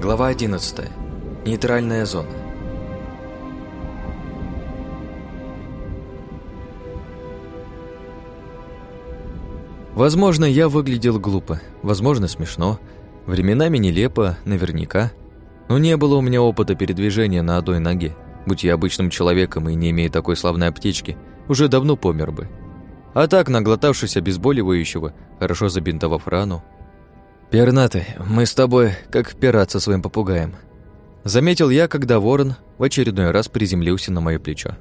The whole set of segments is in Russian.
Глава 11. Нейтральная зона. Возможно, я выглядел глупо, возможно, смешно, временами нелепо, наверняка. Но не было у меня опыта передвижения на одной ноге. Будь я обычным человеком и не имея такой славной аптечки, уже давно помер бы. А так, наглотавшись обезболивающего, хорошо забинтовав рану, «Пернатый, мы с тобой как пират со своим попугаем», Заметил я, когда ворон в очередной раз приземлился на мое плечо.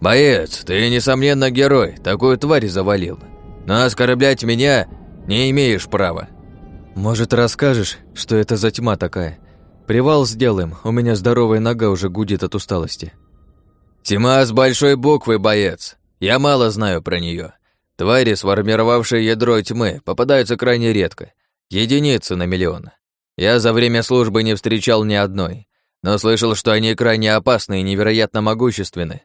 «Боец, ты, несомненно, герой, такую тварь завалил. Но оскорблять меня не имеешь права». «Может, расскажешь, что это за тьма такая? Привал сделаем, у меня здоровая нога уже гудит от усталости». «Тьма с большой буквы, боец. Я мало знаю про нее. Твари, сформировавшие ядро тьмы, попадаются крайне редко. Единицы на миллион. Я за время службы не встречал ни одной, но слышал, что они крайне опасны и невероятно могущественны.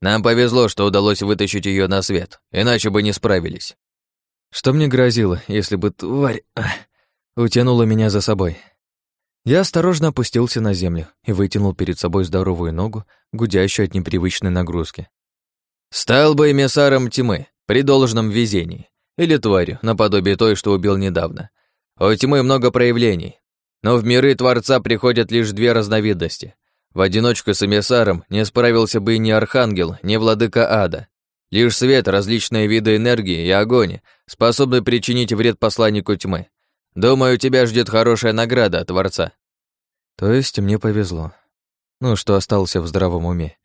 Нам повезло, что удалось вытащить ее на свет, иначе бы не справились. Что мне грозило, если бы тварь утянула меня за собой? Я осторожно опустился на землю и вытянул перед собой здоровую ногу, гудящую от непривычной нагрузки. Стал бы эмиссаром тьмы, при должном везении, или тварью, наподобие той, что убил недавно. У тьмы много проявлений, но в миры Творца приходят лишь две разновидности. В одиночку с эмиссаром не справился бы ни Архангел, ни Владыка Ада. Лишь свет, различные виды энергии и огонь способны причинить вред посланнику тьмы. Думаю, тебя ждет хорошая награда от Творца. То есть мне повезло. Ну, что остался в здравом уме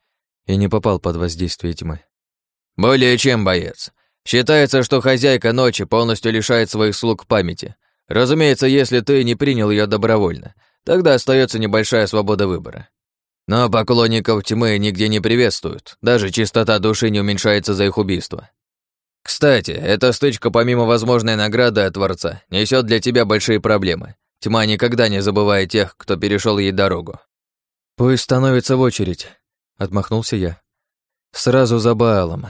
и не попал под воздействие тьмы. Более чем, боец. Считается, что хозяйка ночи полностью лишает своих слуг памяти, Разумеется, если ты не принял ее добровольно, тогда остается небольшая свобода выбора. Но поклонников тьмы нигде не приветствуют, даже чистота души не уменьшается за их убийство. Кстати, эта стычка, помимо возможной награды от Творца, несет для тебя большие проблемы. Тьма никогда не забывает тех, кто перешел ей дорогу. «Пусть становится в очередь», — отмахнулся я. «Сразу за Баалом».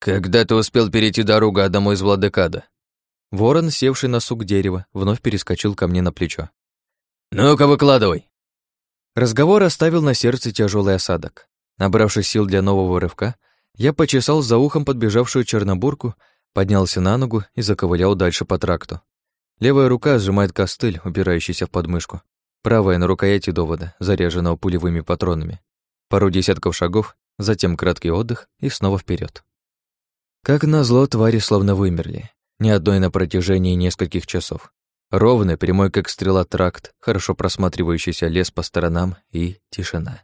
«Когда ты успел перейти дорогу одному из владыкада?» Ворон, севший на сук дерева, вновь перескочил ко мне на плечо. «Ну-ка, выкладывай!» Разговор оставил на сердце тяжелый осадок. Набравшись сил для нового рывка, я почесал за ухом подбежавшую чернобурку, поднялся на ногу и заковылял дальше по тракту. Левая рука сжимает костыль, упирающийся в подмышку. Правая на рукояти довода, заряженного пулевыми патронами. Пару десятков шагов, затем краткий отдых и снова вперед. Как назло, твари словно вымерли ни одной на протяжении нескольких часов. Ровный, прямой как стрела тракт, хорошо просматривающийся лес по сторонам и тишина.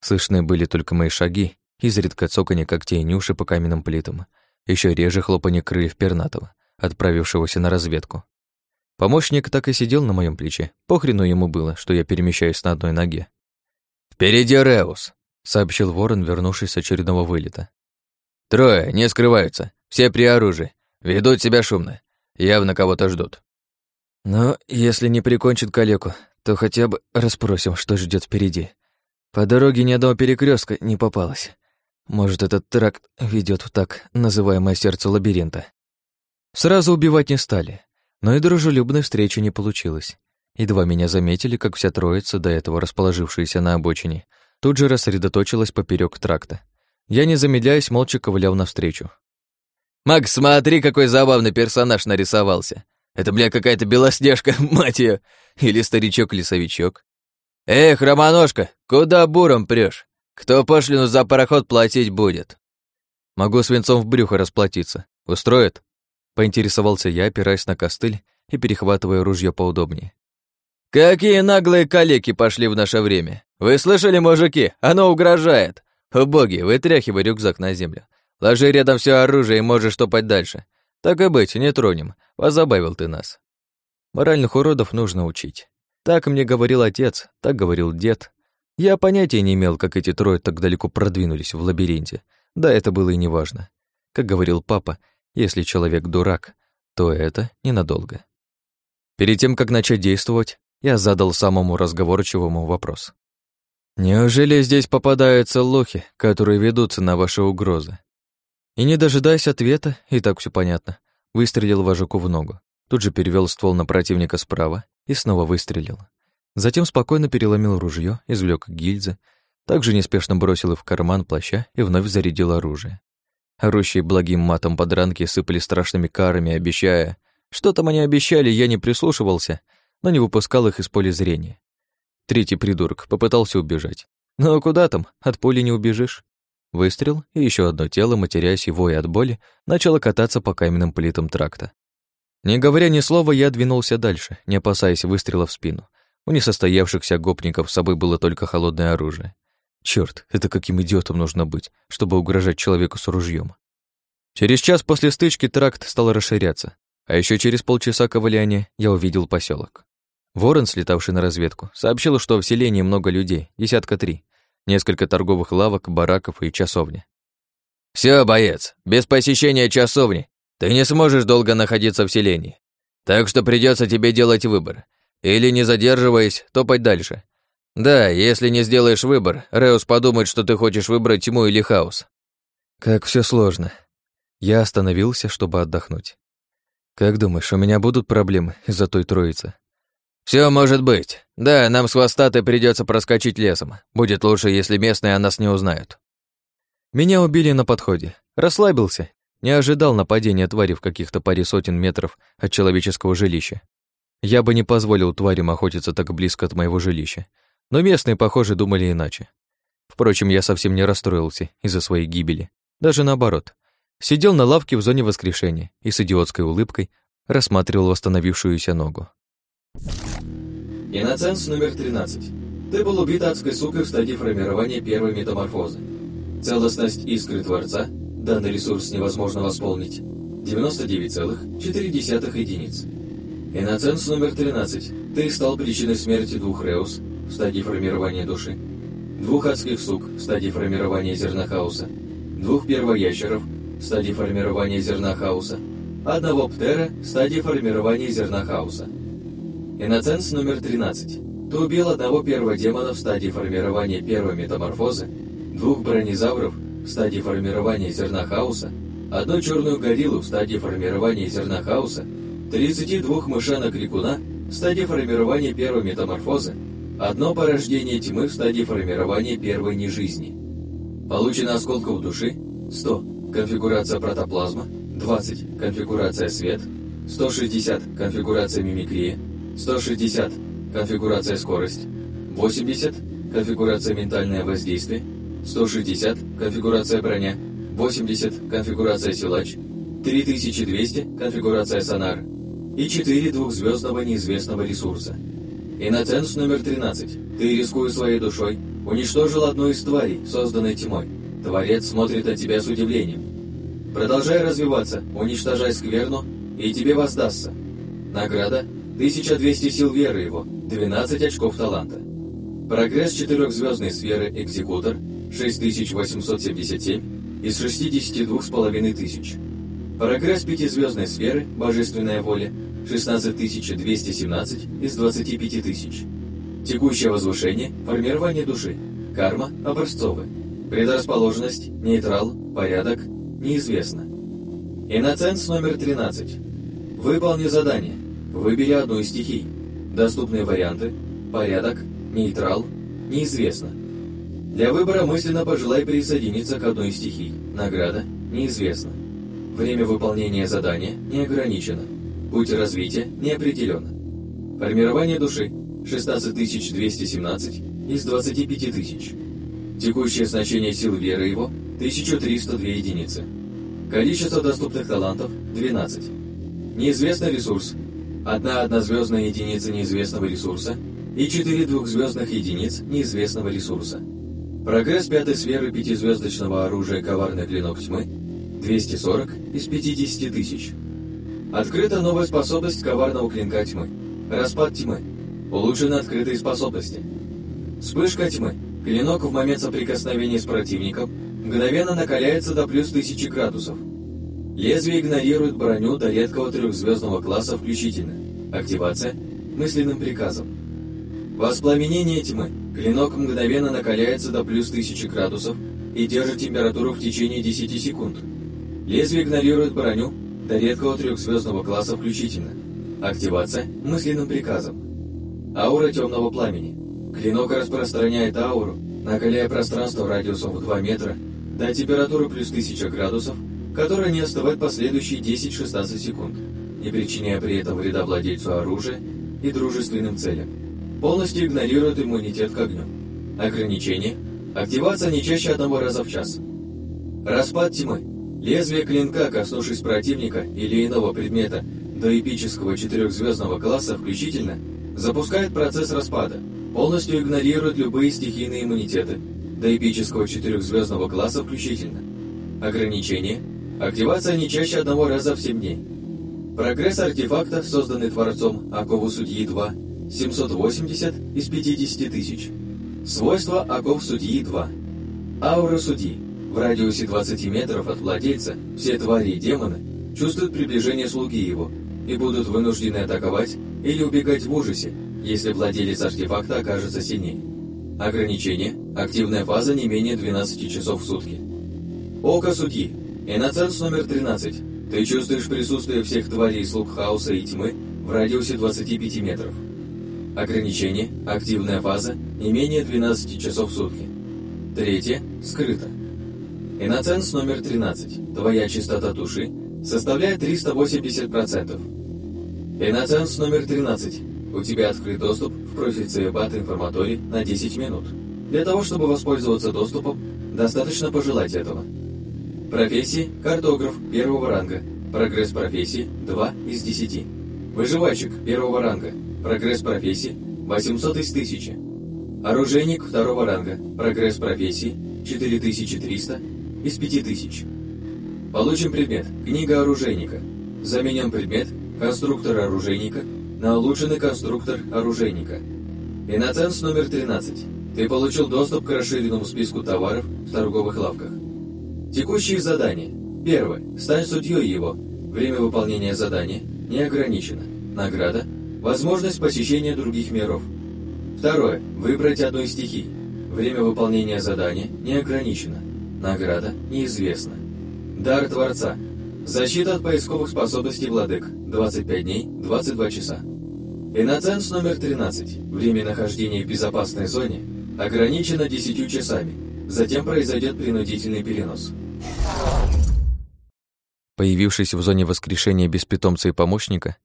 Слышны были только мои шаги, изредка цоканье когтей нюши по каменным плитам, еще реже хлопанье крыльев пернатого, отправившегося на разведку. Помощник так и сидел на моем плече. Похрену ему было, что я перемещаюсь на одной ноге. «Впереди Реус», — сообщил ворон, вернувшись с очередного вылета. «Трое, не скрываются, все при оружии. Ведут себя шумно. Явно кого-то ждут. Но если не прикончит калеку, то хотя бы расспросим, что ждет впереди. По дороге ни одного перекрестка не попалось. Может, этот тракт ведет в так называемое сердце лабиринта. Сразу убивать не стали, но и дружелюбной встречи не получилось. Едва меня заметили, как вся троица, до этого расположившаяся на обочине, тут же рассредоточилась поперек тракта. Я, не замедляясь, молча ковылял навстречу. Макс, смотри, какой забавный персонаж нарисовался. Это, бля, какая-то белоснежка, мать её. Или старичок-лесовичок. Эх, Романошка, куда буром прёшь? Кто пошлину за пароход платить будет? Могу свинцом в брюхо расплатиться. Устроит? Поинтересовался я, опираясь на костыль и перехватывая ружье поудобнее. Какие наглые калеки пошли в наше время. Вы слышали, мужики? Оно угрожает. Боги, вытряхивай рюкзак на землю. Ложи рядом все оружие и можешь топать дальше. Так и быть, не тронем. Позабавил ты нас. Моральных уродов нужно учить. Так мне говорил отец, так говорил дед. Я понятия не имел, как эти трое так далеко продвинулись в лабиринте. Да, это было и неважно. Как говорил папа, если человек дурак, то это ненадолго. Перед тем, как начать действовать, я задал самому разговорчивому вопрос. «Неужели здесь попадаются лохи, которые ведутся на ваши угрозы?» И не дожидаясь ответа, и так все понятно, выстрелил вожаку в ногу. Тут же перевел ствол на противника справа и снова выстрелил. Затем спокойно переломил ружье, извлек гильзы, также неспешно бросил их в карман плаща и вновь зарядил оружие. Орущие благим матом подранки сыпали страшными карами, обещая... Что там они обещали, я не прислушивался, но не выпускал их из поля зрения. Третий придурок попытался убежать. Ну а куда там, от пули не убежишь. Выстрел, и еще одно тело, матерясь и воя от боли, начало кататься по каменным плитам тракта. Не говоря ни слова, я двинулся дальше, не опасаясь выстрела в спину. У несостоявшихся гопников с собой было только холодное оружие. Черт, это каким идиотом нужно быть, чтобы угрожать человеку с ружьем. Через час после стычки тракт стал расширяться, а еще через полчаса ковыляния я увидел поселок. Ворон, слетавший на разведку, сообщил, что в селении много людей, десятка три, несколько торговых лавок, бараков и часовни. Все, боец, без посещения часовни ты не сможешь долго находиться в селении. Так что придется тебе делать выбор. Или, не задерживаясь, топать дальше. Да, если не сделаешь выбор, Реус подумает, что ты хочешь выбрать тьму или хаос. Как все сложно. Я остановился, чтобы отдохнуть. Как думаешь, у меня будут проблемы из-за той троицы? Все может быть. Да, нам с хвостатой придется проскочить лесом. Будет лучше, если местные о нас не узнают. Меня убили на подходе. Расслабился. Не ожидал нападения твари в каких-то паре сотен метров от человеческого жилища. Я бы не позволил тварям охотиться так близко от моего жилища. Но местные, похоже, думали иначе. Впрочем, я совсем не расстроился из-за своей гибели. Даже наоборот. Сидел на лавке в зоне воскрешения и с идиотской улыбкой рассматривал восстановившуюся ногу. Иноценс номер 13. Ты был убит адской сукой в стадии формирования первой метаморфозы. Целостность искры Творца, данный ресурс невозможно восполнить, 99,4 единиц. Иноценс номер 13. Ты стал причиной смерти двух Реус в стадии формирования души, двух адских сук в стадии формирования зерна хаоса, двух первоящеров в стадии формирования зерна хаоса, одного птера в стадии формирования зерна хаоса. Иноценс номер 13. Ты убил одного первого демона в стадии формирования первой метаморфозы, двух бронезавров в стадии формирования зерна хаоса, одну черную гориллу в стадии формирования зерна хаоса, 32 мышанок-крикуна в стадии формирования первой метаморфозы, одно порождение тьмы в стадии формирования первой нежизни. Получено осколков души 100, конфигурация протоплазма, 20, конфигурация свет, 160, конфигурация мимикрия, 160. Конфигурация скорость. 80. Конфигурация ментальное воздействие. 160. Конфигурация броня. 80. Конфигурация силач. 3200. Конфигурация сонар. И 4 двухзвездного неизвестного ресурса. Иноценс номер 13. Ты, рискуя своей душой, уничтожил одну из тварей, созданной тьмой. Творец смотрит на тебя с удивлением. Продолжай развиваться, уничтожай скверну, и тебе воздастся. Награда 1200 сил веры его, 12 очков таланта. Прогресс четырехзвездной сферы «Экзекутор» 6877 из 62,5 тысяч. Прогресс пятизвездной сферы «Божественная воля» 16217 из 25 тысяч. Текущее возвышение – формирование души. Карма – образцовая. Предрасположенность – нейтрал, порядок – неизвестно. Иноценс номер 13. Выполни задание. Выбери одну из стихий. Доступные варианты – порядок, нейтрал, неизвестно. Для выбора мысленно пожелай присоединиться к одной из стихий. Награда – неизвестно. Время выполнения задания не ограничено. Путь развития не определен. Формирование души – 16217 из 25 тысяч. Текущее значение сил веры его – 1302 единицы. Количество доступных талантов – 12. Неизвестный ресурс одна однозвездная единица неизвестного ресурса и четыре двухзвездных единиц неизвестного ресурса. Прогресс пятой сферы пятизвездочного оружия «Коварный клинок тьмы» 240 из 50 тысяч. Открыта новая способность коварного клинка тьмы. Распад тьмы. Улучшены открытые способности. Вспышка тьмы. Клинок в момент соприкосновения с противником мгновенно накаляется до плюс 1000 градусов. Лезвие игнорирует броню до редкого трехзвездного класса включительно. Активация мысленным приказом. Воспламенение тьмы. Клинок мгновенно накаляется до плюс 1000 градусов и держит температуру в течение 10 секунд. Лезвие игнорирует броню до редкого трехзвездного класса включительно. Активация мысленным приказом. Аура темного пламени. Клинок распространяет ауру, накаляя пространство радиусом в 2 метра до температуры плюс 1000 градусов, которая не остывает последующие 10-16 секунд, не причиняя при этом вреда владельцу оружия и дружественным целям. Полностью игнорирует иммунитет к огню. Ограничение. Активация не чаще одного раза в час. Распад тьмы. Лезвие клинка, коснувшись противника или иного предмета до эпического четырехзвездного класса включительно, запускает процесс распада, полностью игнорирует любые стихийные иммунитеты, до эпического четырехзвездного класса включительно. Ограничение. Активация не чаще одного раза в 7 дней. Прогресс артефакта, созданный Творцом Акову Судьи 2, 780 из 50 тысяч. Свойства Аков Судьи 2. Аура Судьи. В радиусе 20 метров от владельца все твари и демоны чувствуют приближение слуги его и будут вынуждены атаковать или убегать в ужасе, если владелец артефакта окажется сильнее. Ограничение. Активная фаза не менее 12 часов в сутки. Око судьи. Иноценс номер 13. Ты чувствуешь присутствие всех тварей слуг хаоса и тьмы в радиусе 25 метров. Ограничение. Активная фаза не менее 12 часов в сутки. Третье. Скрыто. Иноценс номер 13. Твоя частота души составляет 380%. Иноценс номер 13. У тебя открыт доступ в профиль Цеебат Информатори на 10 минут. Для того, чтобы воспользоваться доступом, достаточно пожелать этого. Профессии – картограф первого ранга. Прогресс профессии – 2 из 10. Выживальщик первого ранга. Прогресс профессии – 800 из 1000. Оружейник второго ранга. Прогресс профессии – 4300 из 5000. Получен предмет «Книга оружейника». Заменен предмет «Конструктор оружейника» на улучшенный конструктор оружейника. Иноценс номер 13. Ты получил доступ к расширенному списку товаров в торговых лавках. Текущие задания. Первое. Стань судьей его. Время выполнения задания не ограничено. Награда. Возможность посещения других миров. Второе. Выбрать одну из стихий. Время выполнения задания не ограничено. Награда неизвестна. Дар Творца. Защита от поисковых способностей владык. 25 дней, 22 часа. Иноценс номер 13. Время нахождения в безопасной зоне ограничено 10 часами. Затем произойдет принудительный перенос. Появившись в зоне воскрешения без питомца и помощника,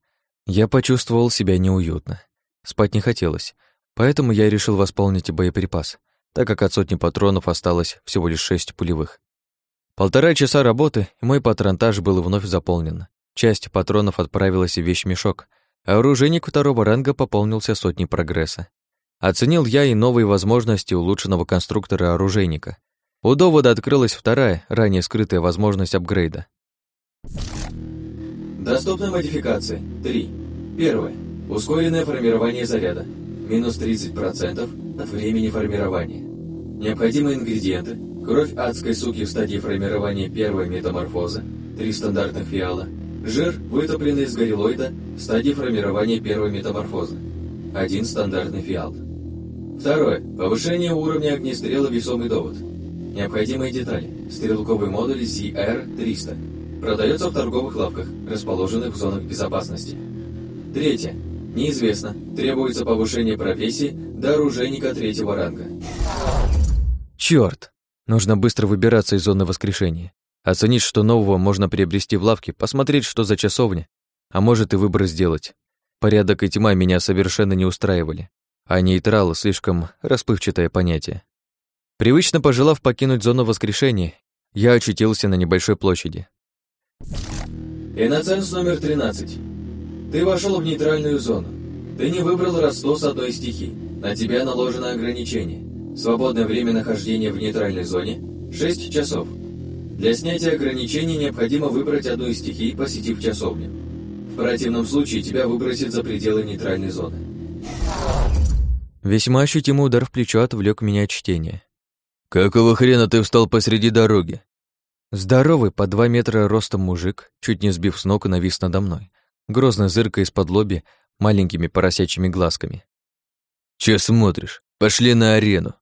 я почувствовал себя неуютно. Спать не хотелось, поэтому я решил восполнить боеприпас, так как от сотни патронов осталось всего лишь шесть пулевых. Полтора часа работы, и мой патронтаж был вновь заполнен. Часть патронов отправилась в вещмешок, а оружейник второго ранга пополнился сотней прогресса. Оценил я и новые возможности улучшенного конструктора оружейника. У довода открылась вторая, ранее скрытая возможность апгрейда. Доступны модификации. 3. Первое. Ускоренное формирование заряда. Минус 30% от времени формирования. Необходимые ингредиенты. Кровь адской суки в стадии формирования первой метаморфозы. Три стандартных фиала. Жир, вытопленный из горилоида в стадии формирования первой метаморфозы. Один стандартный фиал. Второе. Повышение уровня огнестрела весомый довод. Необходимые детали. Стрелковый модуль ZR-300. Продается в торговых лавках, расположенных в зонах безопасности. Третье. Неизвестно. Требуется повышение профессии до оружейника третьего ранга. Чёрт! Нужно быстро выбираться из зоны воскрешения. Оценить, что нового можно приобрести в лавке, посмотреть, что за часовня, а может и выбор сделать. Порядок и тьма меня совершенно не устраивали, а нейтрал — слишком расплывчатое понятие. Привычно пожелав покинуть зону воскрешения, я очутился на небольшой площади. Иноценс номер 13. Ты вошел в нейтральную зону. Ты не выбрал родство с одной стихии. На тебя наложено ограничение. Свободное время нахождения в нейтральной зоне – 6 часов. Для снятия ограничений необходимо выбрать одну из стихий, посетив часовню. В противном случае тебя выбросит за пределы нейтральной зоны. Весьма ощутимый удар в плечо отвлек меня от чтения. «Какого хрена ты встал посреди дороги?» Здоровый, по два метра ростом мужик, чуть не сбив с ног, навис надо мной, грозно зыркая из-под лоби маленькими поросячьими глазками. «Че смотришь? Пошли на арену!»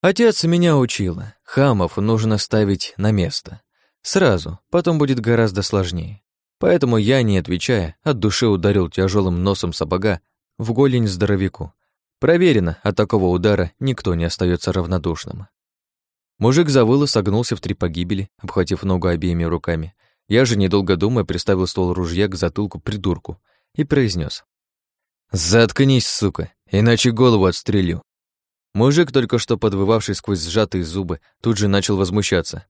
Отец меня учил, хамов нужно ставить на место. Сразу, потом будет гораздо сложнее. Поэтому я, не отвечая, от души ударил тяжелым носом сапога в голень здоровяку. Проверено, от такого удара никто не остается равнодушным. Мужик завыл и согнулся в три погибели, обхватив ногу обеими руками. Я же, недолго думая, приставил ствол ружья к затылку придурку и произнес: «Заткнись, сука, иначе голову отстрелю». Мужик, только что подвывавший сквозь сжатые зубы, тут же начал возмущаться.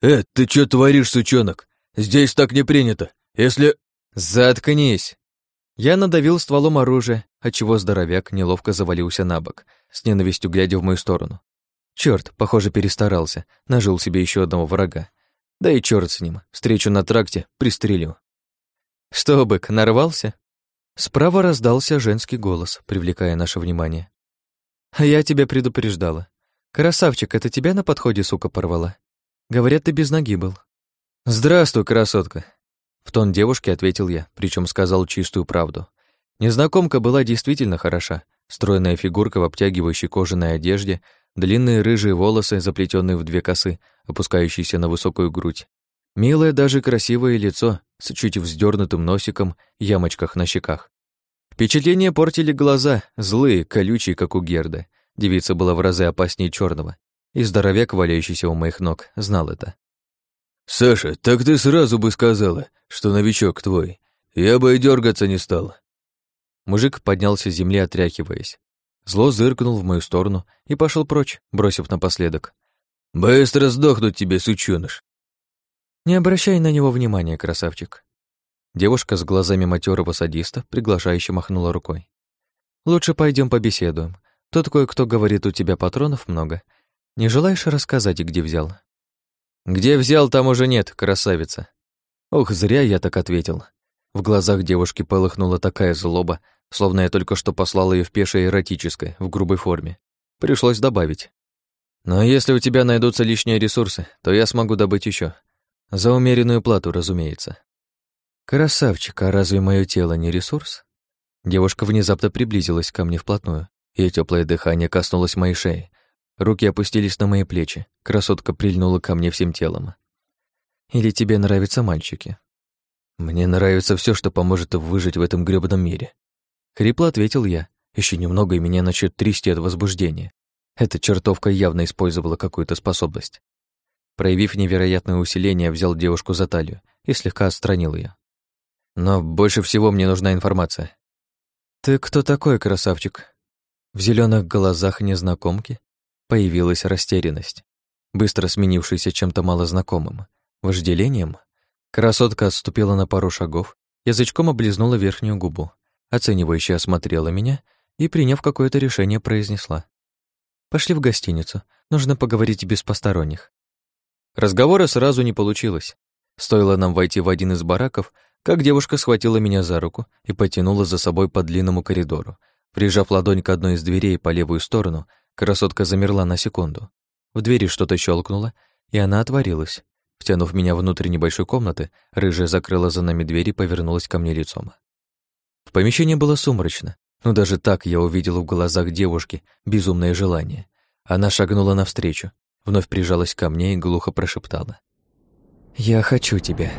«Э, ты чё творишь, сучонок? Здесь так не принято. Если...» «Заткнись!» Я надавил стволом оружия, отчего здоровяк неловко завалился на бок, с ненавистью глядя в мою сторону. Черт, похоже, перестарался, нажил себе еще одного врага. Да и черт с ним, встречу на тракте, пристрелю. «Что, бык, нарвался?» Справа раздался женский голос, привлекая наше внимание. «А я тебя предупреждала. Красавчик, это тебя на подходе, сука, порвала? Говорят, ты без ноги был». «Здравствуй, красотка!» В тон девушки ответил я, причем сказал чистую правду. Незнакомка была действительно хороша. Стройная фигурка в обтягивающей кожаной одежде, длинные рыжие волосы, заплетенные в две косы, опускающиеся на высокую грудь. Милое, даже красивое лицо с чуть вздернутым носиком, ямочках на щеках. Впечатление портили глаза, злые, колючие, как у Герды. Девица была в разы опаснее черного, и здоровяк, валяющийся у моих ног, знал это. «Саша, так ты сразу бы сказала, что новичок твой. Я бы и дергаться не стал». Мужик поднялся с земли, отряхиваясь. Зло зыркнул в мою сторону и пошел прочь, бросив напоследок. «Быстро сдохнуть тебе, сучёныш!» Не обращай на него внимания, красавчик. Девушка с глазами матерого садиста приглашающе махнула рукой. Лучше пойдем побеседуем. Тут кое-кто говорит, у тебя патронов много. Не желаешь рассказать, где взял? Где взял, там уже нет, красавица. Ох, зря я так ответил. В глазах девушки полыхнула такая злоба, словно я только что послал ее в пешее эротическое, в грубой форме. Пришлось добавить. Но если у тебя найдутся лишние ресурсы, то я смогу добыть еще. За умеренную плату, разумеется. Красавчик, а разве мое тело не ресурс? Девушка внезапно приблизилась ко мне вплотную, и теплое дыхание коснулось моей шеи, Руки опустились на мои плечи. Красотка прильнула ко мне всем телом. Или тебе нравятся мальчики? Мне нравится все, что поможет выжить в этом грёбаном мире. Хрипло ответил я. Еще немного, и меня начнет трясти от возбуждения. Эта чертовка явно использовала какую-то способность. Проявив невероятное усиление, взял девушку за талию и слегка отстранил ее. Но больше всего мне нужна информация. «Ты кто такой, красавчик?» В зеленых глазах незнакомки Появилась растерянность, быстро сменившаяся чем-то малознакомым. Вожделением? Красотка отступила на пару шагов, язычком облизнула верхнюю губу, оценивающе осмотрела меня и, приняв какое-то решение, произнесла. «Пошли в гостиницу, нужно поговорить без посторонних». Разговора сразу не получилось. Стоило нам войти в один из бараков, как девушка схватила меня за руку и потянула за собой по длинному коридору. Прижав ладонь к одной из дверей по левую сторону, Красотка замерла на секунду. В двери что-то щелкнуло, и она отворилась. Втянув меня внутрь небольшой комнаты, рыжая закрыла за нами дверь и повернулась ко мне лицом. В помещении было сумрачно, но даже так я увидел в глазах девушки безумное желание. Она шагнула навстречу, вновь прижалась ко мне и глухо прошептала. «Я хочу тебя».